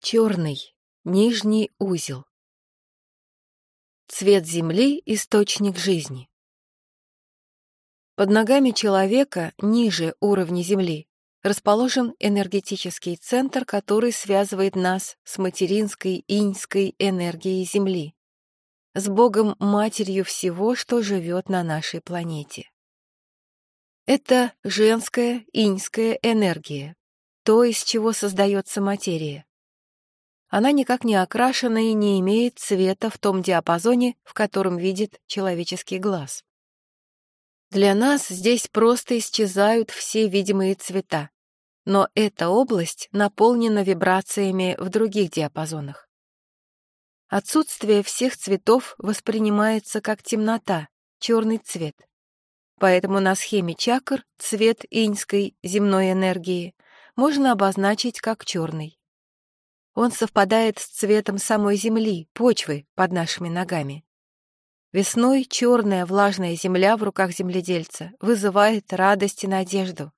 Черный, нижний узел. Цвет Земли — источник жизни. Под ногами человека, ниже уровня Земли, расположен энергетический центр, который связывает нас с материнской иньской энергией Земли, с Богом-матерью всего, что живет на нашей планете. Это женская иньская энергия, то, из чего создается материя. Она никак не окрашена и не имеет цвета в том диапазоне, в котором видит человеческий глаз. Для нас здесь просто исчезают все видимые цвета, но эта область наполнена вибрациями в других диапазонах. Отсутствие всех цветов воспринимается как темнота, черный цвет. Поэтому на схеме чакр цвет иньской земной энергии можно обозначить как черный. Он совпадает с цветом самой земли, почвы под нашими ногами. Весной черная влажная земля в руках земледельца вызывает радость и надежду.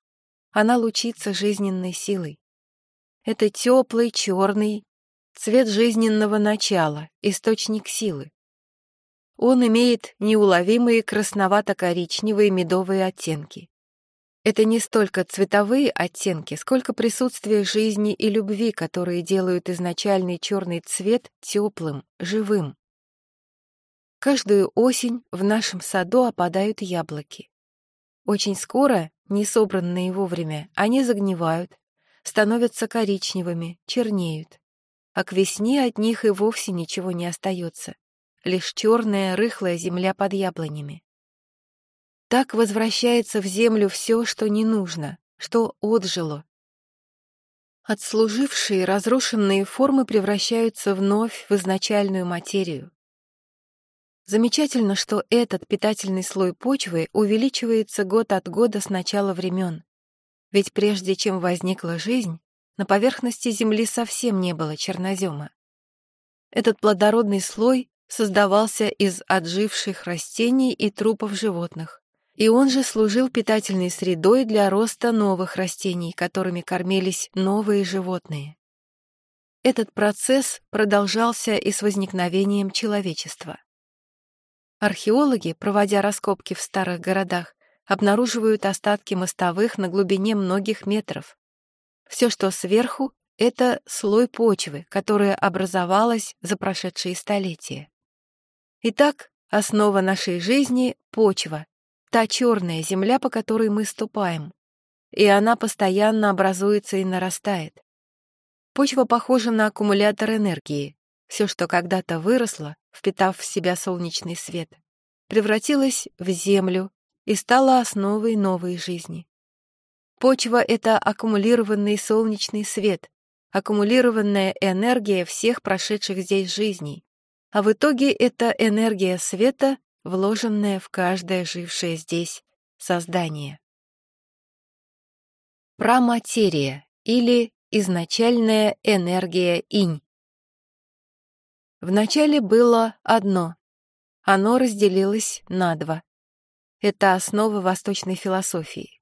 Она лучится жизненной силой. Это теплый черный цвет жизненного начала, источник силы. Он имеет неуловимые красновато-коричневые медовые оттенки. Это не столько цветовые оттенки, сколько присутствие жизни и любви, которые делают изначальный черный цвет теплым, живым. Каждую осень в нашем саду опадают яблоки. Очень скоро, не собранные вовремя, они загнивают, становятся коричневыми, чернеют. А к весне от них и вовсе ничего не остается, лишь черная рыхлая земля под яблонями. Так возвращается в землю все, что не нужно, что отжило. Отслужившие разрушенные формы превращаются вновь в изначальную материю. Замечательно, что этот питательный слой почвы увеличивается год от года с начала времен. Ведь прежде чем возникла жизнь, на поверхности Земли совсем не было чернозема. Этот плодородный слой создавался из отживших растений и трупов животных и он же служил питательной средой для роста новых растений, которыми кормились новые животные. Этот процесс продолжался и с возникновением человечества. Археологи, проводя раскопки в старых городах, обнаруживают остатки мостовых на глубине многих метров. Все, что сверху, это слой почвы, которая образовалась за прошедшие столетия. Итак, основа нашей жизни — почва, та черная земля, по которой мы ступаем, и она постоянно образуется и нарастает. Почва похожа на аккумулятор энергии. Все, что когда-то выросло, впитав в себя солнечный свет, превратилось в землю и стало основой новой жизни. Почва — это аккумулированный солнечный свет, аккумулированная энергия всех прошедших здесь жизней, а в итоге это энергия света вложенное в каждое жившее здесь создание. Праматерия или изначальная энергия инь. Вначале было одно. Оно разделилось на два. Это основа восточной философии.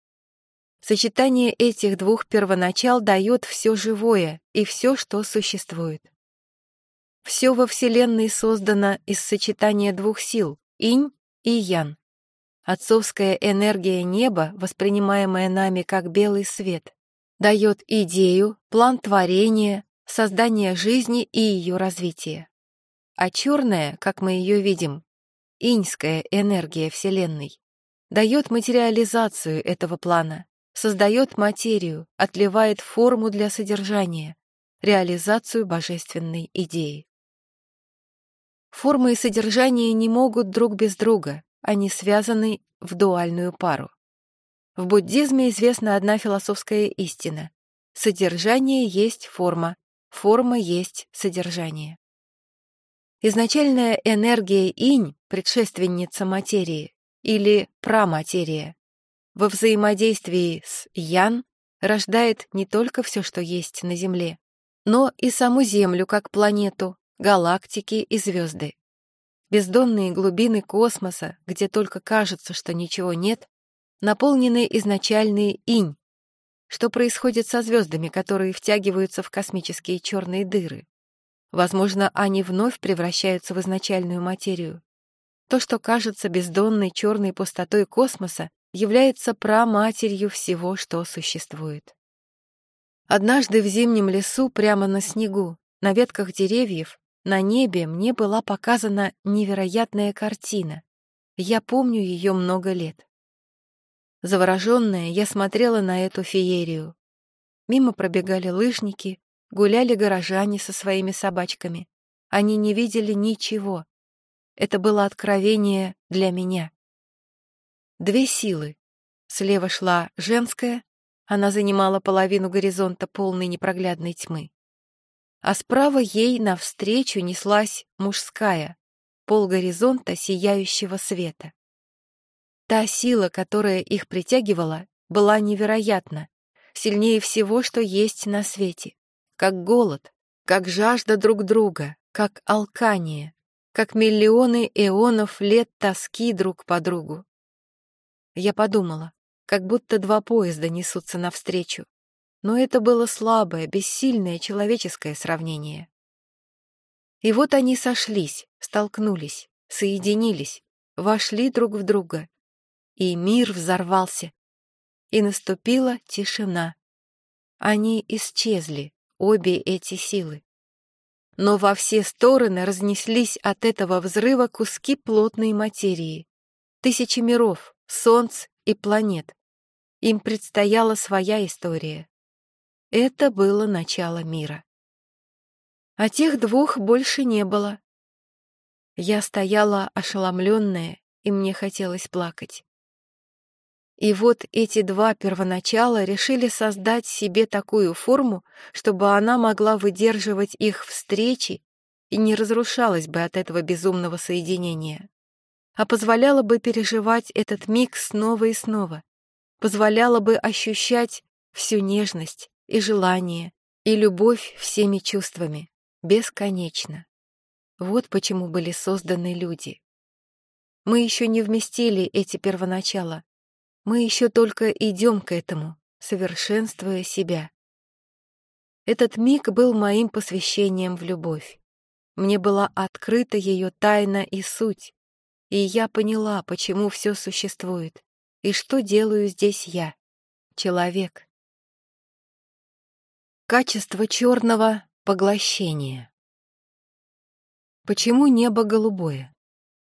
Сочетание этих двух первоначал дает все живое и все, что существует. Все во Вселенной создано из сочетания двух сил инь и ян. Отцовская энергия неба, воспринимаемая нами как белый свет, дает идею, план творения, создания жизни и ее развития. А черная, как мы ее видим, иньская энергия Вселенной, дает материализацию этого плана, создает материю, отливает форму для содержания, реализацию божественной идеи. Формы и содержание не могут друг без друга, они связаны в дуальную пару. В буддизме известна одна философская истина. Содержание есть форма, форма есть содержание. Изначальная энергия инь, предшественница материи, или праматерия, во взаимодействии с ян рождает не только все, что есть на Земле, но и саму Землю как планету, галактики и звезды. Бездонные глубины космоса, где только кажется, что ничего нет, наполнены изначальные инь. Что происходит со звездами, которые втягиваются в космические черные дыры? Возможно, они вновь превращаются в изначальную материю. То, что кажется бездонной черной пустотой космоса, является праматерью всего, что существует. Однажды в зимнем лесу, прямо на снегу, на ветках деревьев, на небе мне была показана невероятная картина. Я помню ее много лет. Завороженная, я смотрела на эту феерию. Мимо пробегали лыжники, гуляли горожане со своими собачками. Они не видели ничего. Это было откровение для меня. Две силы. Слева шла женская, она занимала половину горизонта полной непроглядной тьмы. А справа ей навстречу неслась мужская, пол горизонта сияющего света. Та сила, которая их притягивала, была невероятна, сильнее всего, что есть на свете. Как голод, как жажда друг друга, как алкание, как миллионы эонов лет тоски друг по другу. Я подумала, как будто два поезда несутся навстречу. Но это было слабое, бессильное человеческое сравнение. И вот они сошлись, столкнулись, соединились, вошли друг в друга, и мир взорвался. И наступила тишина. Они исчезли, обе эти силы. Но во все стороны разнеслись от этого взрыва куски плотной материи. Тысячи миров, солнц и планет. Им предстояла своя история. Это было начало мира. А тех двух больше не было. Я стояла ошеломленная, и мне хотелось плакать. И вот эти два первоначала решили создать себе такую форму, чтобы она могла выдерживать их встречи и не разрушалась бы от этого безумного соединения, а позволяла бы переживать этот миг снова и снова, позволяла бы ощущать всю нежность и желание, и любовь всеми чувствами, бесконечно. Вот почему были созданы люди. Мы еще не вместили эти первоначала, мы еще только идем к этому, совершенствуя себя. Этот миг был моим посвящением в любовь. Мне была открыта ее тайна и суть, и я поняла, почему все существует, и что делаю здесь я, человек. Качество черного поглощения. Почему небо голубое?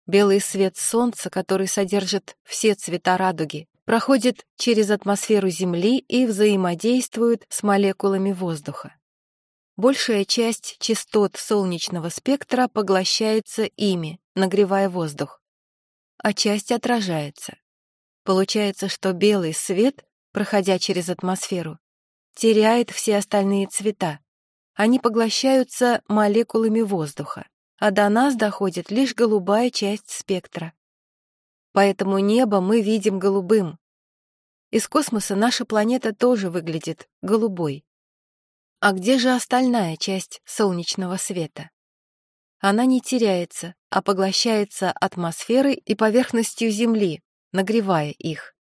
Белый свет солнца, который содержит все цвета радуги, проходит через атмосферу Земли и взаимодействует с молекулами воздуха. Большая часть частот солнечного спектра поглощается ими, нагревая воздух, а часть отражается. Получается, что белый свет, проходя через атмосферу, теряет все остальные цвета. Они поглощаются молекулами воздуха, а до нас доходит лишь голубая часть спектра. Поэтому небо мы видим голубым. Из космоса наша планета тоже выглядит голубой. А где же остальная часть солнечного света? Она не теряется, а поглощается атмосферой и поверхностью Земли, нагревая их.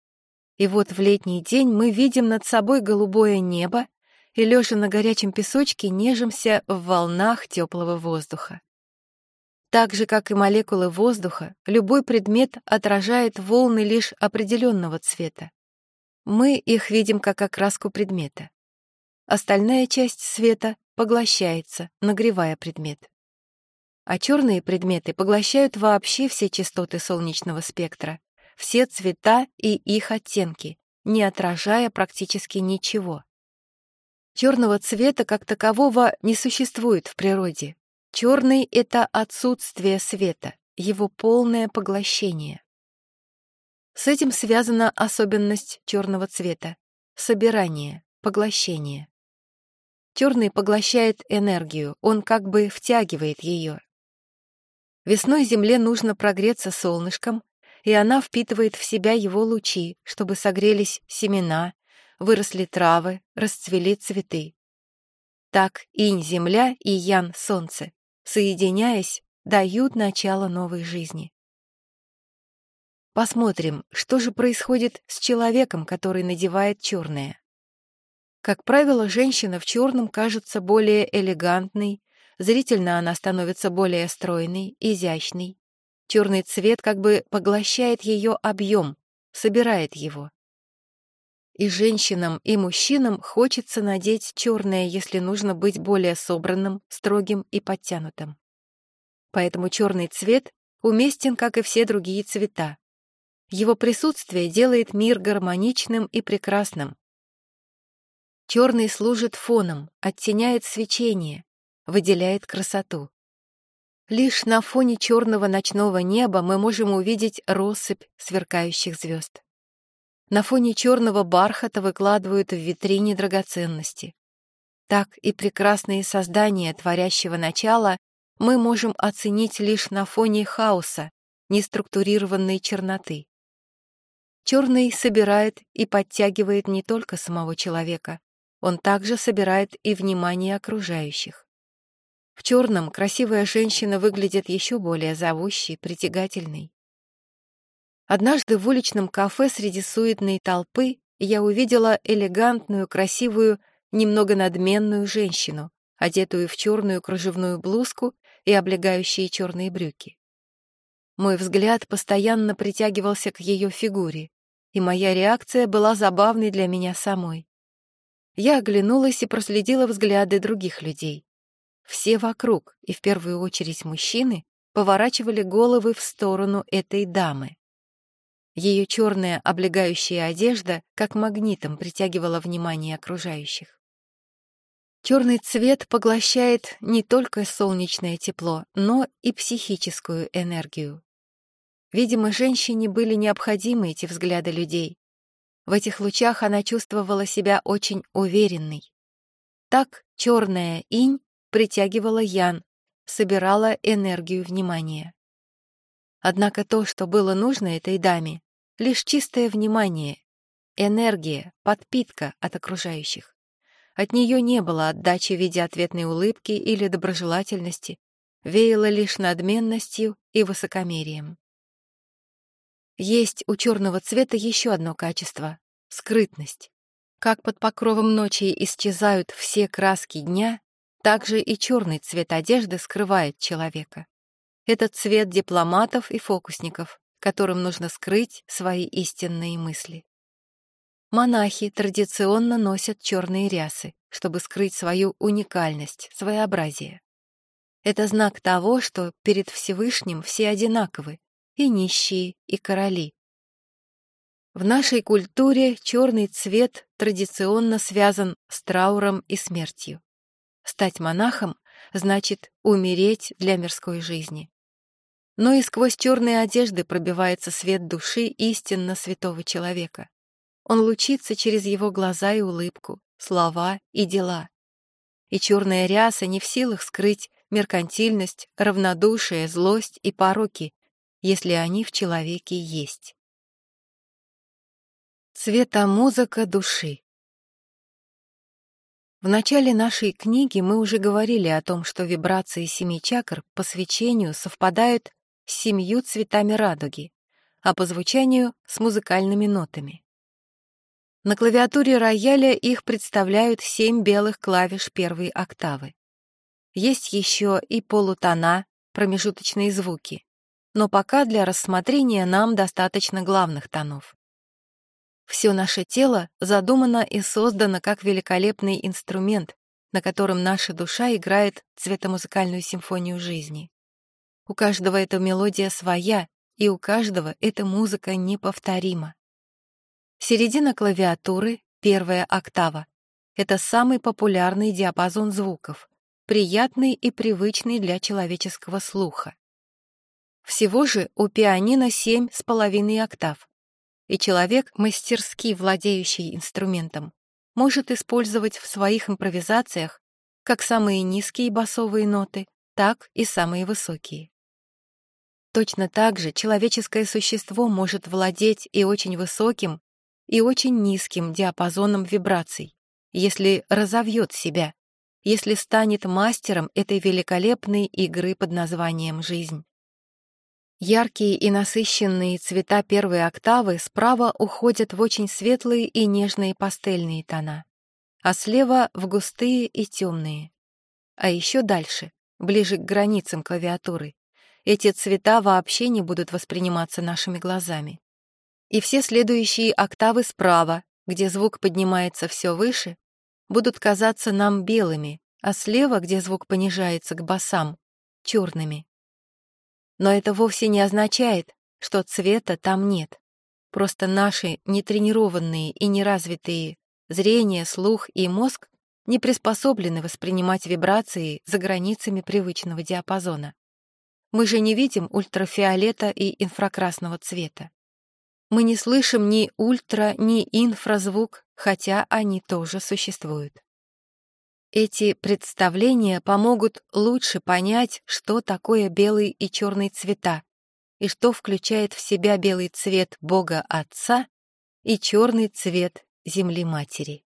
И вот в летний день мы видим над собой голубое небо и, лежа на горячем песочке, нежимся в волнах теплого воздуха. Так же, как и молекулы воздуха, любой предмет отражает волны лишь определенного цвета. Мы их видим как окраску предмета. Остальная часть света поглощается, нагревая предмет. А черные предметы поглощают вообще все частоты солнечного спектра, все цвета и их оттенки, не отражая практически ничего. Черного цвета как такового не существует в природе, Черный — это отсутствие света, его полное поглощение. С этим связана особенность черного цвета — собирание, поглощение. Черный поглощает энергию, он как бы втягивает ее. Весной Земле нужно прогреться солнышком, и она впитывает в себя его лучи, чтобы согрелись семена, выросли травы, расцвели цветы. Так инь-земля и ян-солнце соединяясь, дают начало новой жизни. Посмотрим, что же происходит с человеком, который надевает черное. Как правило, женщина в черном кажется более элегантной, зрительно она становится более стройной, изящной. Черный цвет как бы поглощает ее объем, собирает его. И женщинам, и мужчинам хочется надеть черное, если нужно быть более собранным, строгим и подтянутым. Поэтому черный цвет уместен, как и все другие цвета. Его присутствие делает мир гармоничным и прекрасным. Черный служит фоном, оттеняет свечение, выделяет красоту. Лишь на фоне черного ночного неба мы можем увидеть россыпь сверкающих звезд. На фоне черного бархата выкладывают в витрине драгоценности. Так и прекрасные создания творящего начала мы можем оценить лишь на фоне хаоса, неструктурированной черноты. Черный собирает и подтягивает не только самого человека, он также собирает и внимание окружающих. В черном красивая женщина выглядит еще более зовущей, притягательной. Однажды в уличном кафе среди суетной толпы я увидела элегантную, красивую, немного надменную женщину, одетую в черную кружевную блузку и облегающие черные брюки. Мой взгляд постоянно притягивался к ее фигуре, и моя реакция была забавной для меня самой. Я оглянулась и проследила взгляды других людей. Все вокруг, и в первую очередь мужчины, поворачивали головы в сторону этой дамы. Ее черная облегающая одежда как магнитом притягивала внимание окружающих. Черный цвет поглощает не только солнечное тепло, но и психическую энергию. Видимо, женщине были необходимы эти взгляды людей, в этих лучах она чувствовала себя очень уверенной. Так черная инь притягивала Ян, собирала энергию внимания. Однако то, что было нужно этой даме, лишь чистое внимание, энергия, подпитка от окружающих. От нее не было отдачи в виде ответной улыбки или доброжелательности, веяло лишь надменностью и высокомерием. Есть у черного цвета еще одно качество — скрытность. Как под покровом ночи исчезают все краски дня, так же и черный цвет одежды скрывает человека. Это цвет дипломатов и фокусников, которым нужно скрыть свои истинные мысли. Монахи традиционно носят черные рясы, чтобы скрыть свою уникальность, своеобразие. Это знак того, что перед Всевышним все одинаковы, и нищие, и короли. В нашей культуре черный цвет традиционно связан с трауром и смертью. Стать монахом значит умереть для мирской жизни. Но и сквозь черные одежды пробивается свет души истинно святого человека. Он лучится через его глаза и улыбку, слова и дела. И черная ряса не в силах скрыть меркантильность, равнодушие, злость и пороки, если они в человеке есть. Цветомузыка души В начале нашей книги мы уже говорили о том, что вибрации семи чакр по свечению совпадают с семью цветами радуги, а по звучанию — с музыкальными нотами. На клавиатуре рояля их представляют семь белых клавиш первой октавы. Есть еще и полутона, промежуточные звуки но пока для рассмотрения нам достаточно главных тонов. Все наше тело задумано и создано как великолепный инструмент, на котором наша душа играет цветомузыкальную симфонию жизни. У каждого эта мелодия своя, и у каждого эта музыка неповторима. Середина клавиатуры, первая октава, это самый популярный диапазон звуков, приятный и привычный для человеческого слуха. Всего же у пианино семь с половиной октав, и человек, мастерски владеющий инструментом, может использовать в своих импровизациях как самые низкие басовые ноты, так и самые высокие. Точно так же человеческое существо может владеть и очень высоким, и очень низким диапазоном вибраций, если разовьет себя, если станет мастером этой великолепной игры под названием «жизнь». Яркие и насыщенные цвета первой октавы справа уходят в очень светлые и нежные пастельные тона. а слева в густые и темные. А еще дальше, ближе к границам клавиатуры, эти цвета вообще не будут восприниматься нашими глазами. И все следующие октавы справа, где звук поднимается все выше, будут казаться нам белыми, а слева, где звук понижается к басам, черными. Но это вовсе не означает, что цвета там нет. Просто наши нетренированные и неразвитые зрение, слух и мозг не приспособлены воспринимать вибрации за границами привычного диапазона. Мы же не видим ультрафиолета и инфракрасного цвета. Мы не слышим ни ультра, ни инфразвук, хотя они тоже существуют. Эти представления помогут лучше понять, что такое белый и черный цвета, и что включает в себя белый цвет Бога Отца и черный цвет Земли Матери.